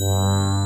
Wow.